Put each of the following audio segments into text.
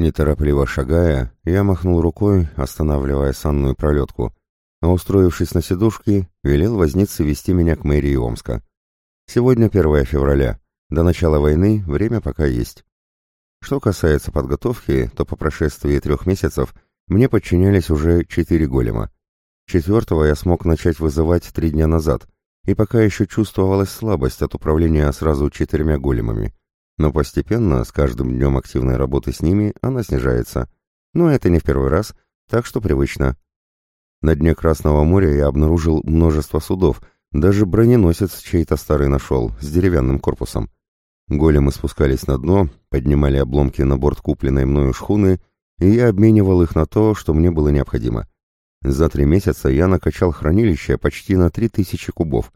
Неторопливо шагая, я махнул рукой, останавливая санную пролетку, а устроившись на сидушке, велел вознице вести меня к мэрии Омска. Сегодня 1 февраля. До начала войны время пока есть. Что касается подготовки, то по прошествии трех месяцев мне подчинялись уже четыре голема. Четвертого я смог начать вызывать три дня назад, и пока еще чувствовалась слабость от управления сразу четырьмя големами. Но постепенно, с каждым днем активной работы с ними, она снижается. Но это не в первый раз, так что привычно. На дне Красного моря я обнаружил множество судов, даже броненосец чей-то старый нашел, с деревянным корпусом. Големы спускались на дно, поднимали обломки на борт купленной мною шхуны, и я обменивал их на то, что мне было необходимо. За три месяца я накачал хранилище почти на 3000 кубов.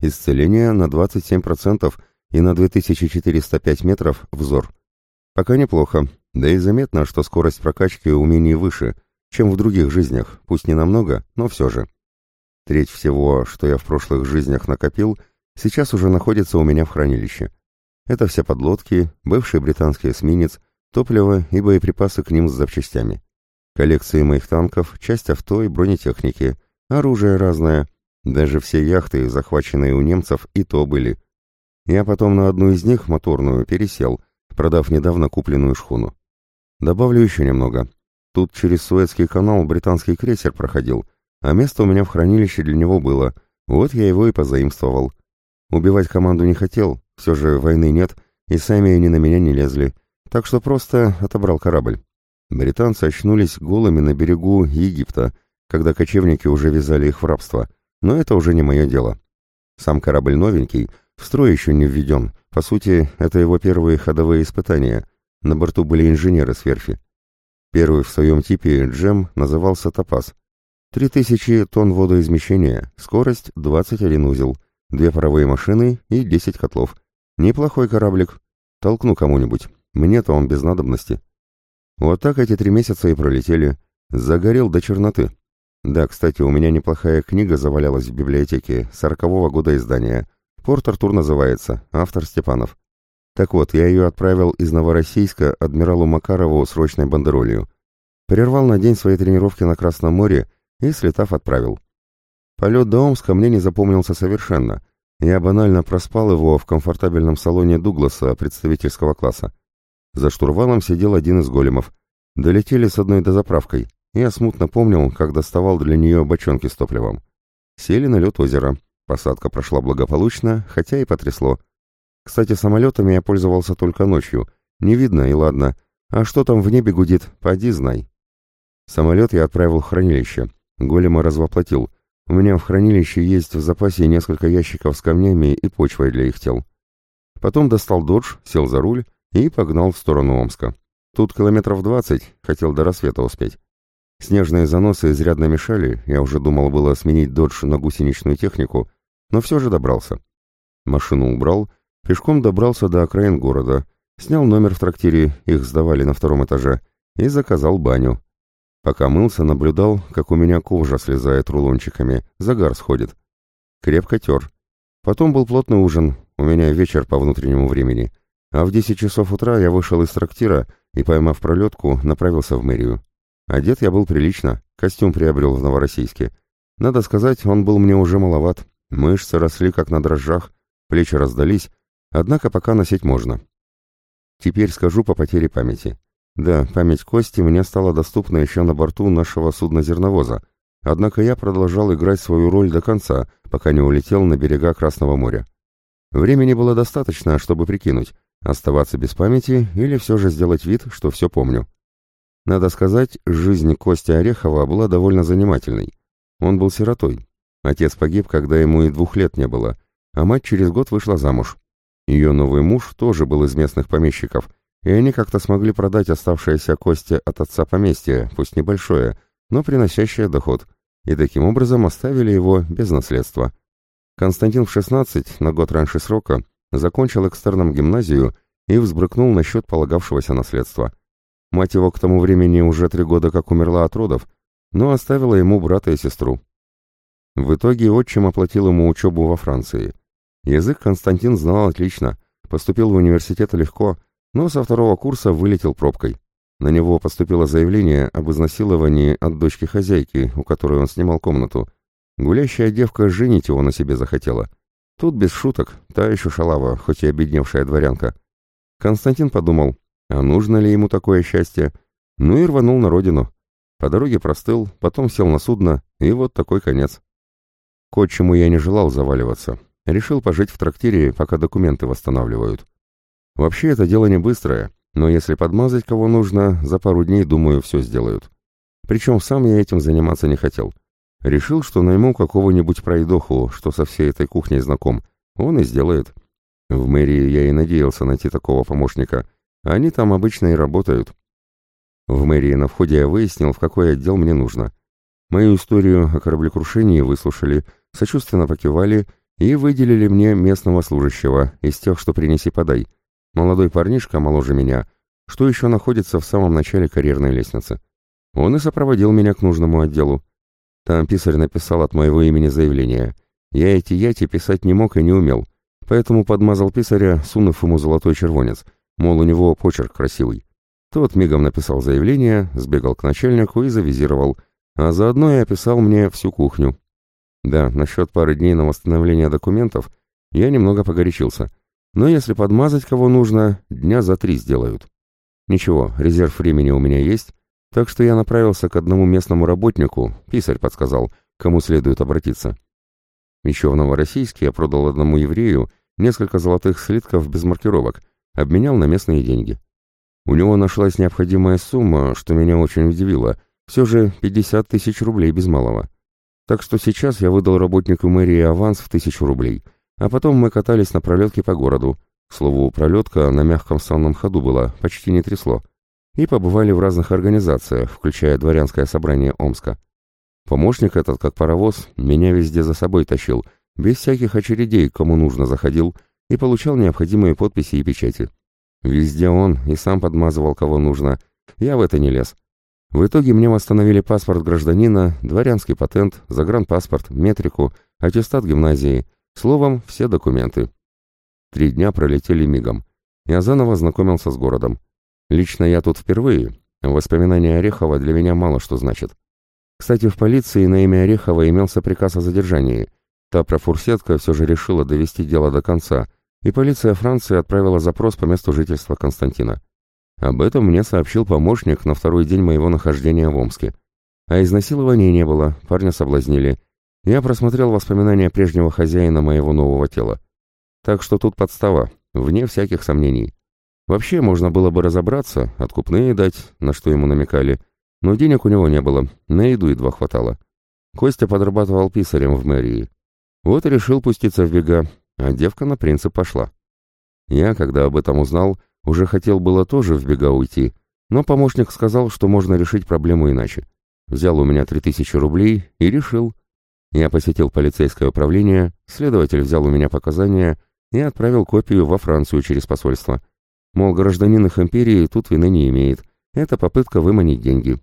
Исцеление на 27% и на 2405 метров взор. Пока неплохо, да и заметно, что скорость прокачки умений выше, чем в других жизнях, пусть не намного, но все же. Треть всего, что я в прошлых жизнях накопил, сейчас уже находится у меня в хранилище. Это все подлодки, бывший британский эсминец, топливо и боеприпасы к ним с запчастями. Коллекции моих танков, часть авто и бронетехники, оружие разное, даже все яхты, захваченные у немцев, и то были. Я потом на одну из них, моторную, пересел, продав недавно купленную шхуну. Добавлю еще немного. Тут через Суэцкий канал британский крейсер проходил, а место у меня в хранилище для него было, вот я его и позаимствовал. Убивать команду не хотел, все же войны нет, и сами они на меня не лезли, так что просто отобрал корабль. Британцы очнулись голыми на берегу Египта, когда кочевники уже вязали их в рабство, но это уже не мое дело. Сам корабль новенький — в строй еще не введен. По сути, это его первые ходовые испытания. На борту были инженеры с верфи. Первый в своем типе джем назывался «Топаз». 3000 тонн водоизмещения, скорость 21 узел, две паровые машины и 10 котлов. Неплохой кораблик. Толкну кому-нибудь. Мне-то он без надобности. Вот так эти три месяца и пролетели. Загорел до черноты. Да, кстати, у меня неплохая книга завалялась в библиотеке, сорокового года издания. Порт Артур называется, автор Степанов. Так вот, я ее отправил из Новороссийска адмиралу Макарову срочной бандеролью. Прервал на день свои тренировки на Красном море и, слетав, отправил. Полет до Омска мне не запомнился совершенно. Я банально проспал его в комфортабельном салоне Дугласа представительского класса. За штурвалом сидел один из големов. Долетели с одной дозаправкой. Я смутно помнил, как доставал для нее бочонки с топливом. Сели на лед озера. Посадка прошла благополучно, хотя и потрясло. Кстати, самолетами я пользовался только ночью. Не видно, и ладно. А что там в небе гудит, поди знай. Самолет я отправил в хранилище. Голема развоплотил. У меня в хранилище есть в запасе несколько ящиков с камнями и почвой для их тел. Потом достал додж, сел за руль и погнал в сторону Омска. Тут километров двадцать, хотел до рассвета успеть. Снежные заносы изрядно мешали, я уже думал было сменить додж на гусеничную технику, но все же добрался. Машину убрал, пешком добрался до окраин города, снял номер в трактире, их сдавали на втором этаже, и заказал баню. Пока мылся, наблюдал, как у меня кожа слезает рулончиками, загар сходит. Крепко тер. Потом был плотный ужин, у меня вечер по внутреннему времени, а в 10 часов утра я вышел из трактира и, поймав пролетку, направился в мэрию. Одет я был прилично, костюм приобрел в Новороссийске. Надо сказать, он был мне уже маловат, Мышцы росли как на дрожжах, плечи раздались, однако пока носить можно. Теперь скажу по потере памяти. Да, память Кости мне стала доступна еще на борту нашего судна-зерновоза, однако я продолжал играть свою роль до конца, пока не улетел на берега Красного моря. Времени было достаточно, чтобы прикинуть, оставаться без памяти или все же сделать вид, что все помню. Надо сказать, жизнь Кости Орехова была довольно занимательной. Он был сиротой, Отец погиб, когда ему и двух лет не было, а мать через год вышла замуж. Ее новый муж тоже был из местных помещиков, и они как-то смогли продать оставшиеся кости от отца поместье, пусть небольшое, но приносящее доход, и таким образом оставили его без наследства. Константин в 16, на год раньше срока, закончил экстерном гимназию и взбрыкнул насчет полагавшегося наследства. Мать его к тому времени уже три года как умерла от родов, но оставила ему брата и сестру. В итоге отчим оплатил ему учебу во Франции. Язык Константин знал отлично, поступил в университет легко, но со второго курса вылетел пробкой. На него поступило заявление об изнасиловании от дочки хозяйки, у которой он снимал комнату. Гулящая девка женить его на себе захотела. Тут без шуток, та еще шалава, хоть и обедневшая дворянка. Константин подумал, а нужно ли ему такое счастье? Ну и рванул на родину. По дороге простыл, потом сел на судно, и вот такой конец. К отчему я не желал заваливаться. Решил пожить в трактире, пока документы восстанавливают. Вообще это дело не быстрое, но если подмазать кого нужно, за пару дней, думаю, все сделают. Причем сам я этим заниматься не хотел. Решил, что найму какого-нибудь пройдоху, что со всей этой кухней знаком. Он и сделает. В мэрии я и надеялся найти такого помощника. Они там обычно и работают. В мэрии на входе я выяснил, в какой отдел мне нужно. Мою историю о кораблекрушении выслушали, сочувственно покивали и выделили мне местного служащего из тех, что принеси-подай. Молодой парнишка, моложе меня, что еще находится в самом начале карьерной лестницы. Он и сопроводил меня к нужному отделу. Там писарь написал от моего имени заявление. Я эти яти писать не мог и не умел, поэтому подмазал писаря, сунув ему золотой червонец, мол, у него почерк красивый. Тот мигом написал заявление, сбегал к начальнику и завизировал, а заодно и описал мне всю кухню. Да, насчет пары дней на восстановление документов я немного погорячился, но если подмазать кого нужно, дня за три сделают. Ничего, резерв времени у меня есть, так что я направился к одному местному работнику, писарь подсказал, кому следует обратиться. Еще в Новороссийске я продал одному еврею несколько золотых слитков без маркировок, обменял на местные деньги. У него нашлась необходимая сумма, что меня очень удивило, все же 50 тысяч рублей без малого. Так что сейчас я выдал работнику мэрии аванс в тысячу рублей, а потом мы катались на пролетке по городу. К слову, пролетка на мягком санном ходу была, почти не трясло и побывали в разных организациях, включая дворянское собрание Омска. Помощник этот, как паровоз, меня везде за собой тащил, без всяких очередей, кому нужно заходил, и получал необходимые подписи и печати. Везде он и сам подмазывал, кого нужно. Я в это не лез. В итоге мне восстановили паспорт гражданина, дворянский патент, загранпаспорт, метрику, аттестат гимназии, словом, все документы. Три дня пролетели мигом. Я заново знакомился с городом. Лично я тут впервые. Воспоминания Орехова для меня мало что значат. Кстати, в полиции на имя Орехова имелся приказ о задержании. Та профурсетка все же решила довести дело до конца, и полиция Франции отправила запрос по месту жительства Константина. Об этом мне сообщил помощник на второй день моего нахождения в Омске. А изнасилования не было, парня соблазнили. Я просмотрел воспоминания прежнего хозяина моего нового тела. Так что тут подстава, вне всяких сомнений. Вообще можно было бы разобраться, откупные дать, на что ему намекали, но денег у него не было, на еду едва хватало. Костя подрабатывал писарем в мэрии. Вот и решил пуститься в бега, а девка на принцип пошла. Я, когда об этом узнал, уже хотел было тоже в бега уйти, но помощник сказал, что можно решить проблему иначе. Взял у меня три тысячи рублей и решил. Я посетил полицейское управление, следователь взял у меня показания и отправил копию во Францию через посольство. Мол, гражданин их империи тут вины не имеет. Это попытка выманить деньги.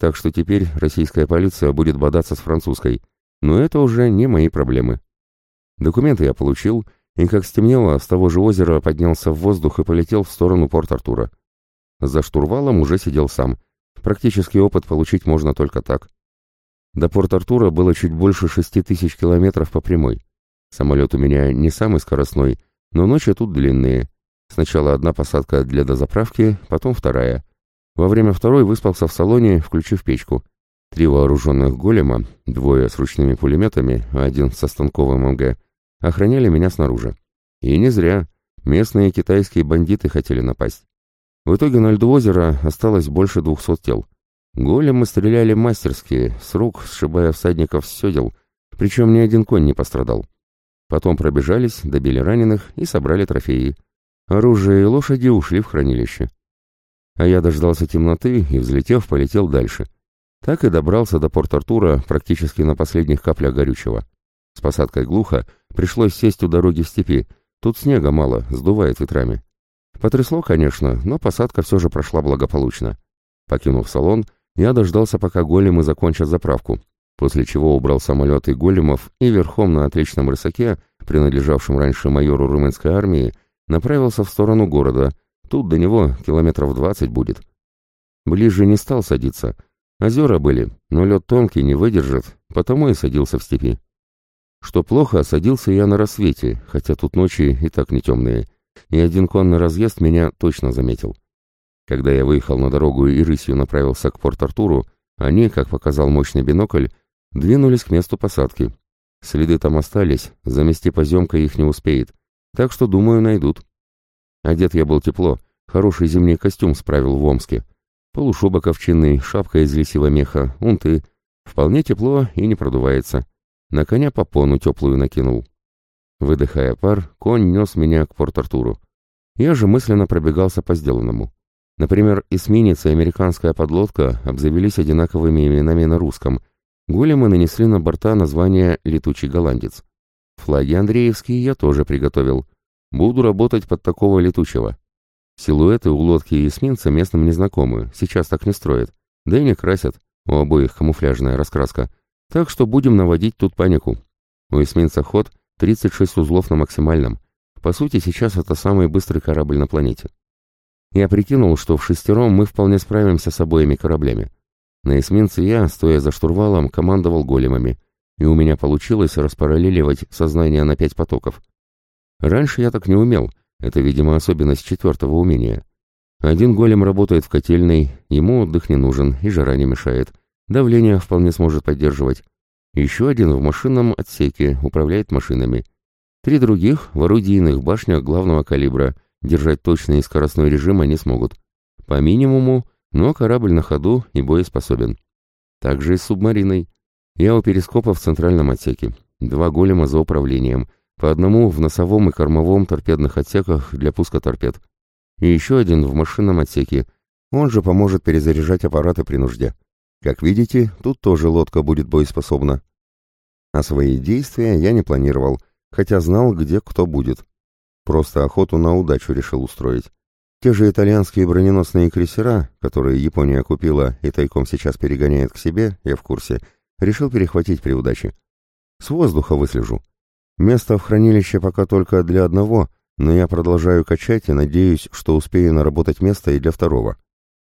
Так что теперь российская полиция будет бодаться с французской. Но это уже не мои проблемы. Документы я получил, и как стемнело, с того же озера поднялся в воздух и полетел в сторону Порт-Артура. За штурвалом уже сидел сам. Практический опыт получить можно только так. До Порт-Артура было чуть больше шести тысяч километров по прямой. Самолет у меня не самый скоростной, но ночи тут длинные. Сначала одна посадка для дозаправки, потом вторая. Во время второй выспался в салоне, включив печку. Три вооруженных голема, двое с ручными пулеметами, один со станковым МГ, охраняли меня снаружи. И не зря. Местные китайские бандиты хотели напасть. В итоге на льду озера осталось больше двухсот тел. Големы стреляли мастерски, с рук, сшибая всадников с седел, причем ни один конь не пострадал. Потом пробежались, добили раненых и собрали трофеи. Оружие и лошади ушли в хранилище. А я дождался темноты и, взлетев, полетел дальше. Так и добрался до Порт-Артура практически на последних каплях горючего. С посадкой глухо, пришлось сесть у дороги в степи. Тут снега мало, сдувает ветрами. Потрясло, конечно, но посадка все же прошла благополучно. Покинув салон, я дождался, пока големы закончат заправку, после чего убрал самолеты големов и верхом на отличном рысаке, принадлежавшем раньше майору румынской армии, направился в сторону города. Тут до него километров двадцать будет. Ближе не стал садиться. Озера были, но лед тонкий, не выдержит, потому и садился в степи. Что плохо, садился я на рассвете, хотя тут ночи и так не темные, и один конный разъезд меня точно заметил. Когда я выехал на дорогу и рысью направился к Порт-Артуру, они, как показал мощный бинокль, двинулись к месту посадки. Следы там остались, замести поземка их не успеет, так что, думаю, найдут. Одет я был тепло, хороший зимний костюм справил в Омске. Полушубок овчинный, шапка из лисьего меха, унты. Вполне тепло и не продувается. На коня попону теплую накинул. Выдыхая пар, конь нес меня к Порт-Артуру. Я же мысленно пробегался по сделанному. Например, эсминец и американская подлодка обзавелись одинаковыми именами на русском. Големы нанесли на борта название «Летучий голландец». Флаги Андреевские я тоже приготовил. Буду работать под такого летучего. Силуэты у лодки и эсминца местным незнакомы, сейчас так не строят. Да и не красят, у обоих камуфляжная раскраска. Так что будем наводить тут панику. У эсминца ход 36 узлов на максимальном. По сути, сейчас это самый быстрый корабль на планете. Я прикинул, что в шестером мы вполне справимся с обоими кораблями. На эсминце я, стоя за штурвалом, командовал големами, и у меня получилось распараллеливать сознание на пять потоков. Раньше я так не умел, это, видимо, особенность четвертого умения. Один голем работает в котельной, ему отдых не нужен и жара не мешает, давление вполне сможет поддерживать. Еще один в машинном отсеке управляет машинами. Три других в орудийных башнях главного калибра — Держать точный и скоростной режим они смогут. По минимуму, но корабль на ходу и боеспособен. Также и с субмариной. Я у перископа в центральном отсеке. Два голема за управлением. По одному в носовом и кормовом торпедных отсеках для пуска торпед. И еще один в машинном отсеке. Он же поможет перезаряжать аппараты при нужде. Как видите, тут тоже лодка будет боеспособна. А свои действия я не планировал, хотя знал, где кто будет. Просто охоту на удачу решил устроить. Те же итальянские броненосные крейсера, которые Япония купила и тайком сейчас перегоняет к себе, я в курсе, решил перехватить при удаче. С воздуха выслежу. Место в хранилище пока только для одного, но я продолжаю качать и надеюсь, что успею наработать место и для второго.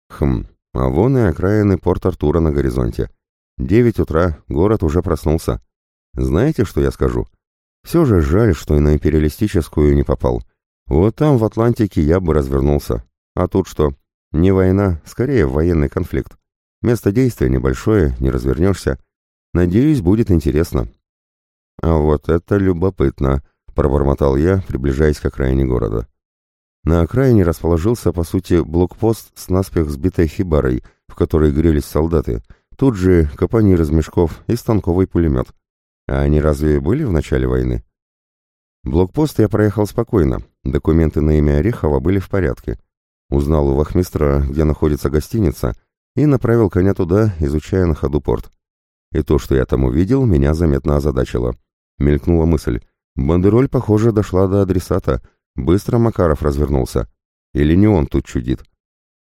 Хм, а вон и окраины Порт-Артура на горизонте. Девять утра, город уже проснулся. Знаете, что я скажу? Все же жаль, что и на империалистическую не попал. Вот там, в Атлантике, я бы развернулся. А тут что? Не война, скорее военный конфликт. Место действия небольшое, не развернешься. Надеюсь, будет интересно. А вот это любопытно, пробормотал я, приближаясь к окраине города. На окраине расположился, по сути, блокпост с наспех сбитой хибарой, в которой грелись солдаты. Тут же копани из мешков и станковый пулемет. А они разве были в начале войны? Блокпост я проехал спокойно. Документы на имя Орехова были в порядке. Узнал у вахмистра, где находится гостиница, и направил коня туда, изучая на ходу порт. И то, что я там увидел, меня заметно озадачило. Мелькнула мысль. Бандероль, похоже, дошла до адресата. Быстро Макаров развернулся. Или не он тут чудит?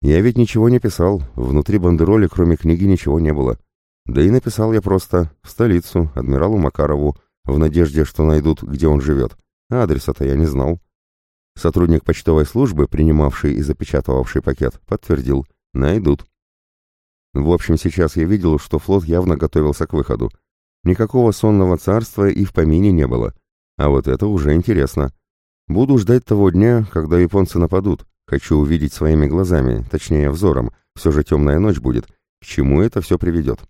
Я ведь ничего не писал. Внутри бандероли, кроме книги, ничего не было. Да и написал я просто в столицу, адмиралу Макарову, в надежде, что найдут, где он живет. А адреса-то я не знал. Сотрудник почтовой службы, принимавший и запечатывавший пакет, подтвердил – найдут. В общем, сейчас я видел, что флот явно готовился к выходу. Никакого сонного царства и в помине не было. А вот это уже интересно. Буду ждать того дня, когда японцы нападут. Хочу увидеть своими глазами, точнее взором. Все же темная ночь будет. К чему это все приведет?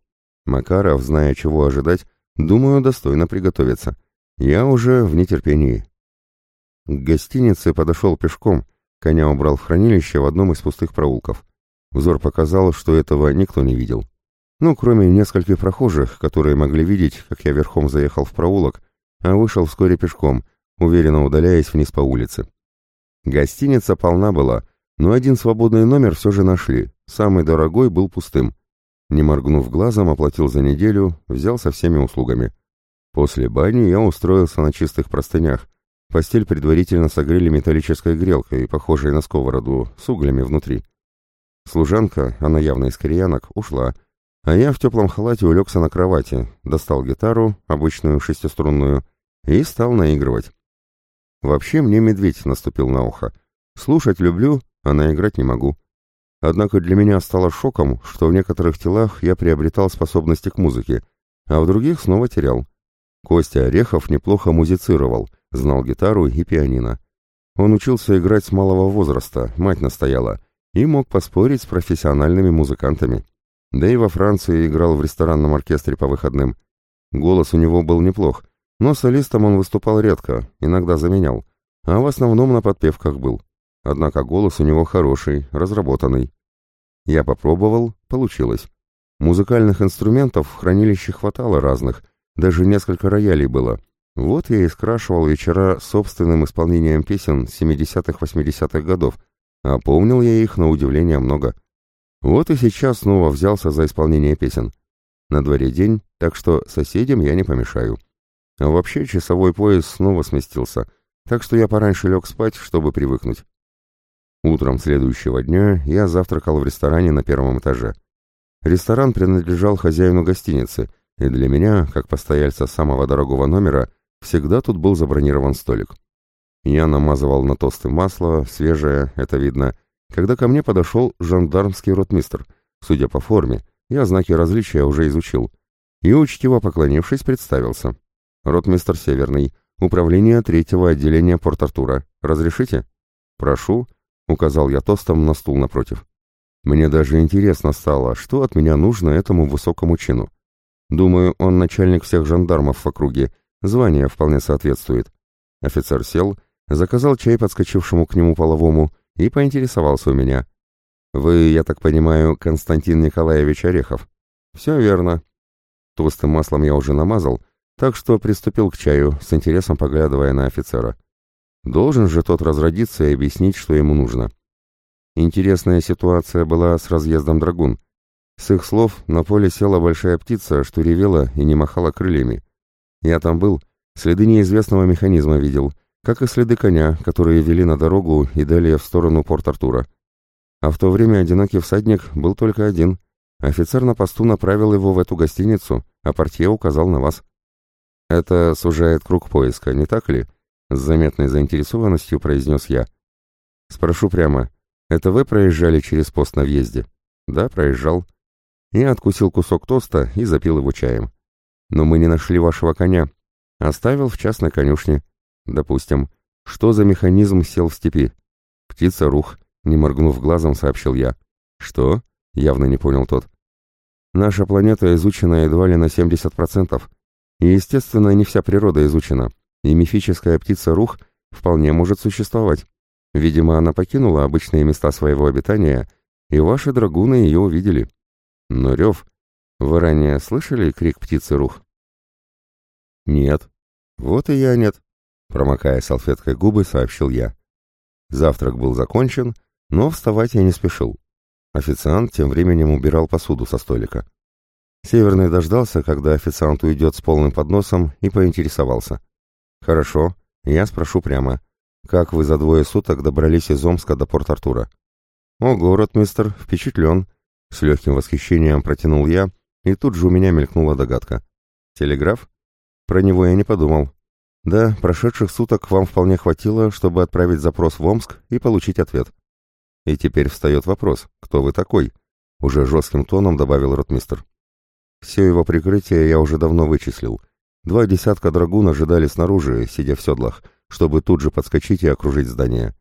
Макаров, зная, чего ожидать, думаю, достойно приготовиться. Я уже в нетерпении. К гостинице подошел пешком, коня убрал в хранилище в одном из пустых проулков. Взор показал, что этого никто не видел. Ну, кроме нескольких прохожих, которые могли видеть, как я верхом заехал в проулок, а вышел вскоре пешком, уверенно удаляясь вниз по улице. Гостиница полна была, но один свободный номер все же нашли, самый дорогой был пустым. Не моргнув глазом, оплатил за неделю, взял со всеми услугами. После бани я устроился на чистых простынях. Постель предварительно согрели металлической грелкой, похожей на сковороду, с углями внутри. Служанка, она явно из кореянок, ушла, а я в теплом халате улегся на кровати, достал гитару, обычную шестиструнную, и стал наигрывать. Вообще мне медведь наступил на ухо. Слушать люблю, а наиграть не могу. Однако для меня стало шоком, что в некоторых телах я приобретал способности к музыке, а в других снова терял. Костя Орехов неплохо музицировал, знал гитару и пианино. Он учился играть с малого возраста, мать настояла, и мог поспорить с профессиональными музыкантами. Да и во Франции играл в ресторанном оркестре по выходным. Голос у него был неплох, но солистом он выступал редко, иногда заменял, а в основном на подпевках был. Однако голос у него хороший, разработанный. Я попробовал, получилось. Музыкальных инструментов в хранилище хватало разных, даже несколько роялей было. Вот я и скрашивал вечера собственным исполнением песен 70-80-х годов, а помнил я их на удивление много. Вот и сейчас снова взялся за исполнение песен. На дворе день, так что соседям я не помешаю. А вообще часовой пояс снова сместился, так что я пораньше лег спать, чтобы привыкнуть. Утром следующего дня я завтракал в ресторане на первом этаже. Ресторан принадлежал хозяину гостиницы, и для меня, как постояльца самого дорогого номера, всегда тут был забронирован столик. Я намазывал на тосты масло, свежее, это видно, когда ко мне подошел жандармский ротмистр. Судя по форме, я знаки различия уже изучил. И, учтиво поклонившись, представился. Ротмистр Северный, управление третьего отделения Порт-Артура. Разрешите? Прошу, — указал я тостом на стул напротив. Мне даже интересно стало, что от меня нужно этому высокому чину. Думаю, он начальник всех жандармов в округе, звание вполне соответствует. Офицер сел, заказал чай подскочившему к нему половому и поинтересовался у меня. «Вы, я так понимаю, Константин Николаевич Орехов?» «Все верно». Толстым маслом я уже намазал, так что приступил к чаю, с интересом поглядывая на офицера. Должен же тот разродиться и объяснить, что ему нужно. Интересная ситуация была с разъездом драгун. С их слов, на поле села большая птица, что ревела и не махала крыльями. Я там был, следы неизвестного механизма видел, как и следы коня, которые вели на дорогу и далее в сторону Порт-Артура. А в то время одинокий всадник был только один. Офицер на посту направил его в эту гостиницу, а портье указал на вас. Это сужает круг поиска, не так ли? С заметной заинтересованностью произнес я. Спрошу прямо, это вы проезжали через пост на въезде? Да, проезжал. Я откусил кусок тоста и запил его чаем. Но мы не нашли вашего коня. Оставил в частной конюшне. Допустим. Что за механизм сел в степи? Птица рух, не моргнув глазом, сообщил я. Что? Явно не понял тот. Наша планета изучена едва ли на 70%. И, естественно, не вся природа изучена и мифическая птица Рух вполне может существовать. Видимо, она покинула обычные места своего обитания, и ваши драгуны ее увидели. Но рев... Вы ранее слышали крик птицы Рух? Нет. Вот и я нет. Промокая салфеткой губы, сообщил я. Завтрак был закончен, но вставать я не спешил. Официант тем временем убирал посуду со столика. Северный дождался, когда официант уйдет с полным подносом, и поинтересовался. «Хорошо, я спрошу прямо. Как вы за двое суток добрались из Омска до Порт-Артура?» «О, город, мистер, впечатлен!» С легким восхищением протянул я, и тут же у меня мелькнула догадка. «Телеграф?» Про него я не подумал. Да, прошедших суток вам вполне хватило, чтобы отправить запрос в Омск и получить ответ. И теперь встает вопрос, кто вы такой? Уже жестким тоном добавил ротмистр. Все его прикрытие я уже давно вычислил — Два десятка драгун ожидали снаружи, сидя в седлах, чтобы тут же подскочить и окружить здание.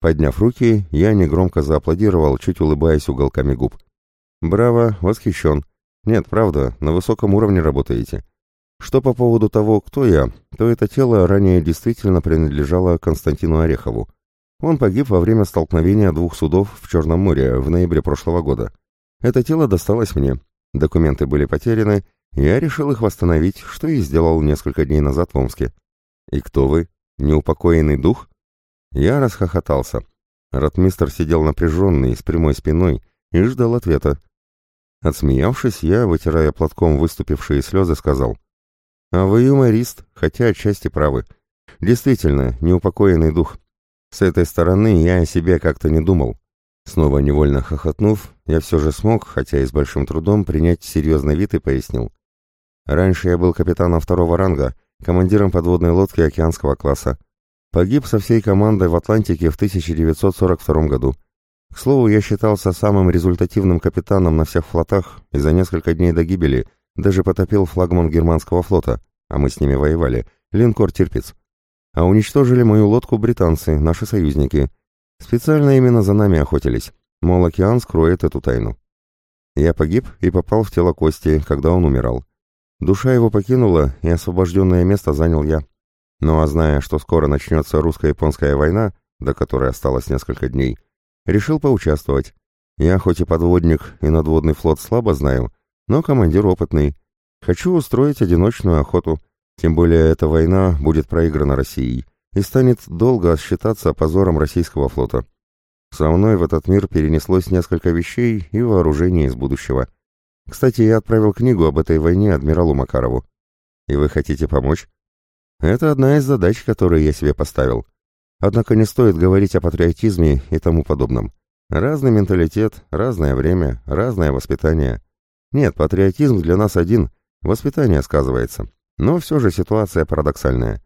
Подняв руки, я негромко зааплодировал, чуть улыбаясь уголками губ. «Браво, восхищен. Нет, правда, на высоком уровне работаете. Что по поводу того, кто я, то это тело ранее действительно принадлежало Константину Орехову. Он погиб во время столкновения двух судов в Черном море в ноябре прошлого года. Это тело досталось мне. Документы были потеряны, я решил их восстановить, что и сделал несколько дней назад в Омске. «И кто вы? Неупокоенный дух?» Я расхохотался. Ратмистр сидел напряженный, с прямой спиной, и ждал ответа. Отсмеявшись, я, вытирая платком выступившие слезы, сказал. «А вы юморист, хотя отчасти правы. Действительно, неупокоенный дух. С этой стороны я о себе как-то не думал. Снова невольно хохотнув, я все же смог, хотя и с большим трудом, принять серьезный вид и пояснил. Раньше я был капитаном второго ранга, командиром подводной лодки океанского класса. Погиб со всей командой в Атлантике в 1942 году. К слову, я считался самым результативным капитаном на всех флотах и за несколько дней до гибели даже потопил флагман германского флота, а мы с ними воевали, линкор «Тирпиц». А уничтожили мою лодку британцы, наши союзники. Специально именно за нами охотились. Мол, океан скроет эту тайну. Я погиб и попал в тело Кости, когда он умирал. Душа его покинула, и освобожденное место занял я. Ну а зная, что скоро начнется русско-японская война, до которой осталось несколько дней, решил поучаствовать. Я хоть и подводник и надводный флот слабо знаю, но командир опытный. Хочу устроить одиночную охоту, тем более эта война будет проиграна Россией и станет долго считаться позором российского флота. Со мной в этот мир перенеслось несколько вещей и вооружений из будущего. Кстати, я отправил книгу об этой войне адмиралу Макарову. И вы хотите помочь? Это одна из задач, которые я себе поставил. Однако не стоит говорить о патриотизме и тому подобном. Разный менталитет, разное время, разное воспитание. Нет, патриотизм для нас один, воспитание сказывается. Но все же ситуация парадоксальная.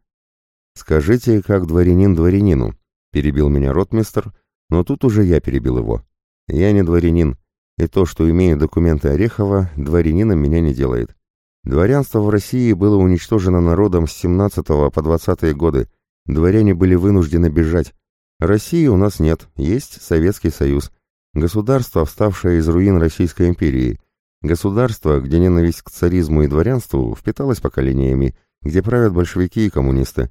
«Скажите, как дворянин дворянину», — перебил меня ротмистр, — но тут уже я перебил его. Я не дворянин, и то, что имею документы Орехова, дворянином меня не делает. Дворянство в России было уничтожено народом с 17 по 20 годы. Дворяне были вынуждены бежать. России у нас нет, есть Советский Союз. Государство, вставшее из руин Российской империи. Государство, где ненависть к царизму и дворянству впиталась поколениями, где правят большевики и коммунисты.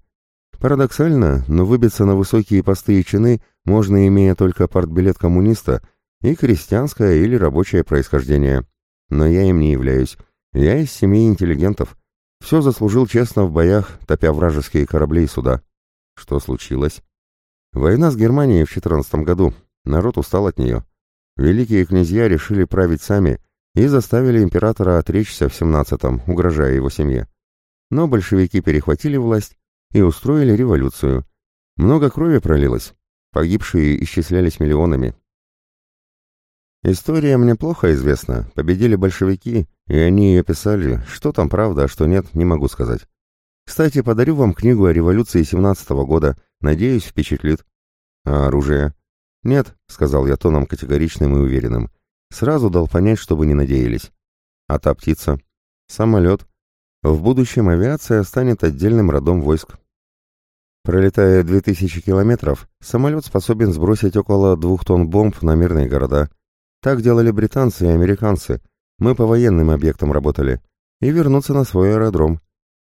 Парадоксально, но выбиться на высокие посты и чины можно, имея только партбилет коммуниста и крестьянское или рабочее происхождение. Но я им не являюсь. Я из семьи интеллигентов. Все заслужил честно в боях, топя вражеские корабли и суда. Что случилось? Война с Германией в 14 году. Народ устал от нее. Великие князья решили править сами и заставили императора отречься в 17-м, угрожая его семье. Но большевики перехватили власть и устроили революцию. Много крови пролилось, погибшие исчислялись миллионами. История мне плохо известна, победили большевики, и они ее писали, что там правда, а что нет, не могу сказать. Кстати, подарю вам книгу о революции 17 -го года, надеюсь, впечатлит. А оружие? Нет, сказал я тоном категоричным и уверенным. Сразу дал понять, чтобы не надеялись. А та птица? Самолет. В будущем авиация станет отдельным родом войск. Пролетая 2000 километров, самолет способен сбросить около двух тонн бомб на мирные города. Так делали британцы и американцы. Мы по военным объектам работали. И вернуться на свой аэродром.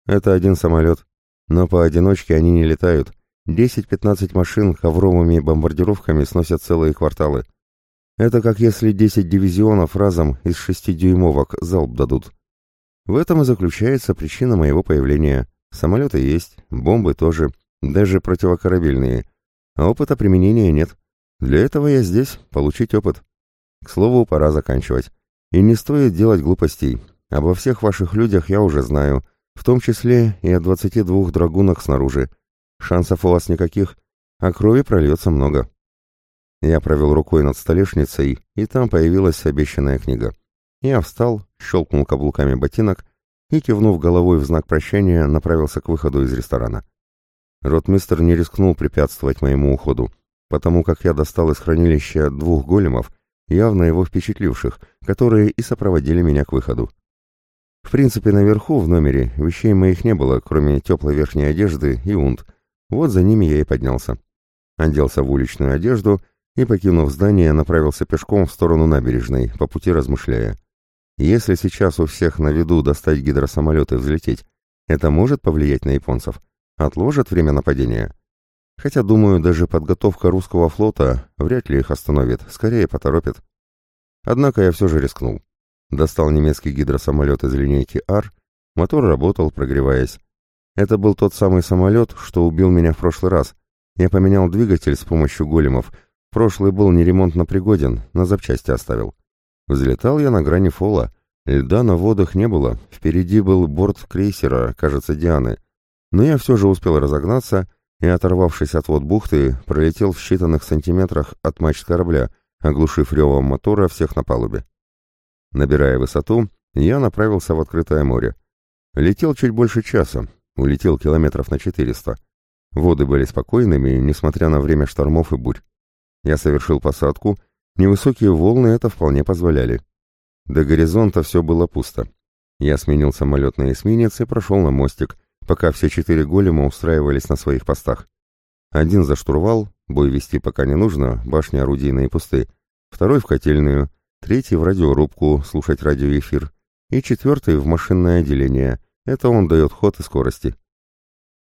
Это один самолет. Но поодиночке они не летают. 10-15 машин ковровыми бомбардировками сносят целые кварталы. Это как если 10 дивизионов разом из 6-дюймовок залп дадут. В этом и заключается причина моего появления. Самолеты есть, бомбы тоже, даже противокорабельные. А опыта применения нет. Для этого я здесь, получить опыт. К слову, пора заканчивать. И не стоит делать глупостей. Обо всех ваших людях я уже знаю, в том числе и о 22 драгунах снаружи. Шансов у вас никаких, а крови прольется много. Я провел рукой над столешницей, и там появилась обещанная книга. Я встал, щелкнул каблуками ботинок и, кивнув головой в знак прощания, направился к выходу из ресторана. Ротмистер не рискнул препятствовать моему уходу, потому как я достал из хранилища двух големов, явно его впечатливших, которые и сопроводили меня к выходу. В принципе, наверху, в номере, вещей моих не было, кроме теплой верхней одежды и унт. Вот за ними я и поднялся. Оделся в уличную одежду и, покинув здание, направился пешком в сторону набережной, по пути размышляя. Если сейчас у всех на виду достать гидросамолет и взлететь, это может повлиять на японцев? Отложат время нападения? Хотя, думаю, даже подготовка русского флота вряд ли их остановит, скорее поторопит. Однако я все же рискнул. Достал немецкий гидросамолет из линейки Ар, мотор работал, прогреваясь. Это был тот самый самолет, что убил меня в прошлый раз. Я поменял двигатель с помощью големов. Прошлый был неремонтно пригоден, на запчасти оставил. Взлетал я на грани фола. Льда на водах не было, впереди был борт крейсера, кажется, Дианы. Но я все же успел разогнаться и, оторвавшись от вод бухты, пролетел в считанных сантиметрах от мачт корабля, оглушив ревом мотора всех на палубе. Набирая высоту, я направился в открытое море. Летел чуть больше часа, улетел километров на 400. Воды были спокойными, несмотря на время штормов и бурь. Я совершил посадку Невысокие волны это вполне позволяли. До горизонта все было пусто. Я сменил самолет на эсминец и прошел на мостик, пока все четыре голема устраивались на своих постах. Один за штурвал, бой вести пока не нужно, башни орудийные пусты, второй в котельную, третий в радиорубку, слушать радиоэфир, и четвертый в машинное отделение, это он дает ход и скорости.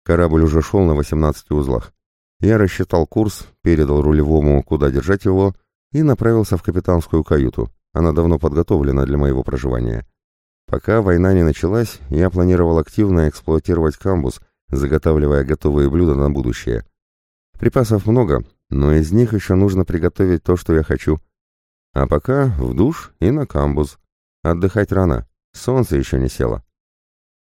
Корабль уже шел на 18 узлах. Я рассчитал курс, передал рулевому, куда держать его, и направился в капитанскую каюту. Она давно подготовлена для моего проживания. Пока война не началась, я планировал активно эксплуатировать камбус, заготавливая готовые блюда на будущее. Припасов много, но из них еще нужно приготовить то, что я хочу. А пока в душ и на камбуз. Отдыхать рано, солнце еще не село.